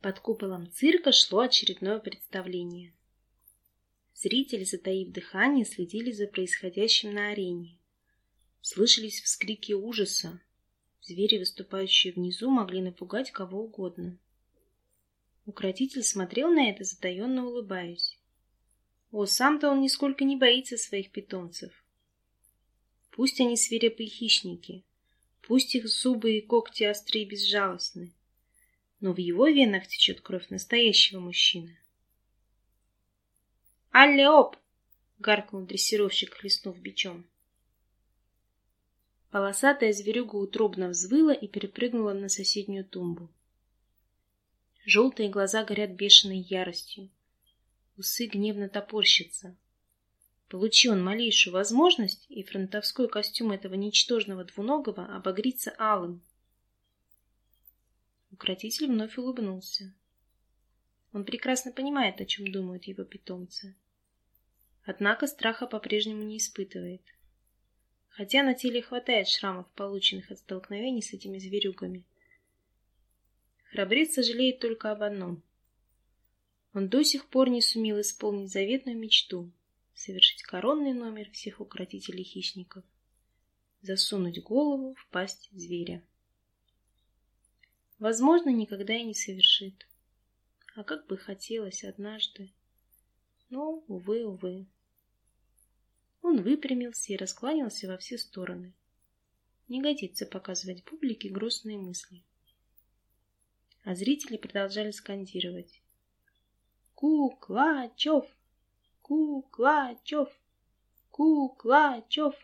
Под куполом цирка шло очередное представление. Зрители, затаив дыхание, следили за происходящим на арене. Слышались вскрики ужаса. Звери, выступающие внизу, могли напугать кого угодно. Укротитель смотрел на это, затаенно улыбаясь. О, сам-то он нисколько не боится своих питомцев. Пусть они свирепые хищники, пусть их зубы и когти острые и безжалостны, но в его венах течет кровь настоящего мужчины. «Алле-оп!» — гаркнул дрессировщик, хлестнув бичом. Полосатая зверюга утробно взвыла и перепрыгнула на соседнюю тумбу. Желтые глаза горят бешеной яростью. Усы гневно топорщатся. Получи он малейшую возможность, и фронтовской костюм этого ничтожного двуногого обогрится алым. Укротитель вновь улыбнулся. Он прекрасно понимает, о чем думают его питомцы. Однако страха по-прежнему не испытывает. Хотя на теле хватает шрамов, полученных от столкновений с этими зверюгами. Храбрец сожалеет только об одном. Он до сих пор не сумел исполнить заветную мечту — совершить коронный номер всех укротителей хищников — засунуть голову в пасть зверя. Возможно, никогда и не совершит. А как бы хотелось однажды. Но, увы, увы. Он выпрямился и раскланялся во все стороны. Не годится показывать публике грустные мысли а зрители продолжали скандировать. Куклачев! Куклачев! Куклачев!